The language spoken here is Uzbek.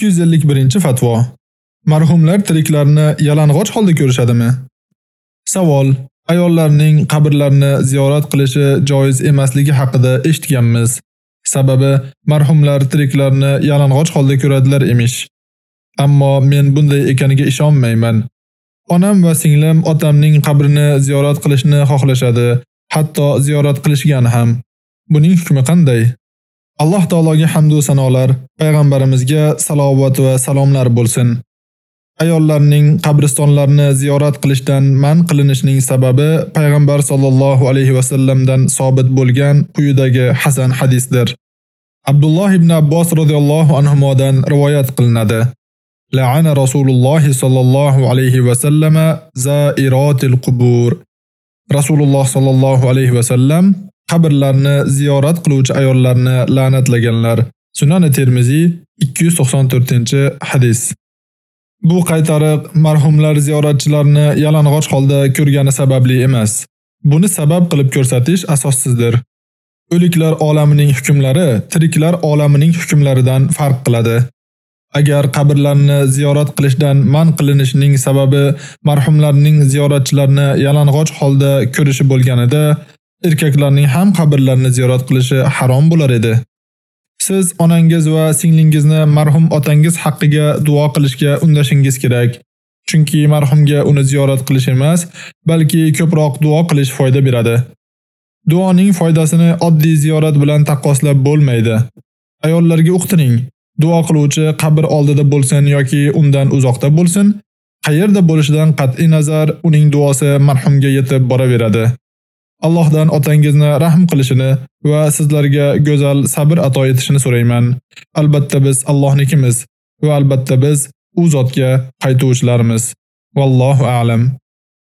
251-fatvo. Marhumlar tiriklarni yalang'och holda ko'rishadimi? Savol: Ayollarning qabrlarini ziyorat qilishi joiz emasligi haqida eshitganmiz. Sababi marhumlar tiriklarni yalang'och holda ko'radilar emish. Ammo men bunday ekaniga ishonmayman. Onam va singlim otamning qabrini ziyorat qilishni xohlashadi, hatto ziyorat qilishgan ham. Buning hukmi qanday? Alloh taologa hamd va sanolar, payg'ambarimizga salovat va salomlar bo'lsin. Ayollarning qabristonlarni ziyorat qilishdan man qilinishining sababi payg'ambar sollallohu alayhi va sallamdan sobit bo'lgan quyidagi hasan hadisdir. Abdulloh ibn Abbos radhiyallohu anhumodan rivoyat qilinadi. La'ana Rasululloh sallallohu alayhi va sallama zairatil qubur. Rasululloh sallallohu alayhi va sallam qabrlarni ziyorat qiluvchi ayollarni la'natlaganlar. Sunan Termiziy 294-hadis. Bu qaytariq marhumlar ziyoratchilarni yalang'och holda ko'rgani sababli emas. Buni sabab qilib ko'rsatish asossizdir. O'liklar olamining hukmlari tiriklar olamining hukmlaridan farq qiladi. Agar qabrlarni ziyorat qilishdan man qilinishining sababi marhumlarning ziyoratchilarni yalang'och holda ko'rishi bo'lganida, erkaklarning ham qabrlarni ziyorat qilishi harom bo'lar edi. Siz onangiz va singlingizni marhum otangiz haqqiga duo qilishga undashingiz kerak. Chunki marhumga uni ziyorat qilish emas, balki ko'proq duo qilish foyda beradi. Duoning foydasini oddiy ziyorat bilan taqqoslab bo'lmaydi. Ayollarga o'qtiring. Duo qiluvchi qabr oldida bo'lsin yoki undan uzoqda bo'lsin, qayerda bo'lishidan qat'i nazar uning duosi marhumga yetib boraveradi. Allohdan otangizni rahm qilishini va sizlarga go'zal sabr ato etishini so'rayman. Albatta biz Allohnikimiz va albatta biz u zotga qaytuvchilarmiz. Vallohu a'lam.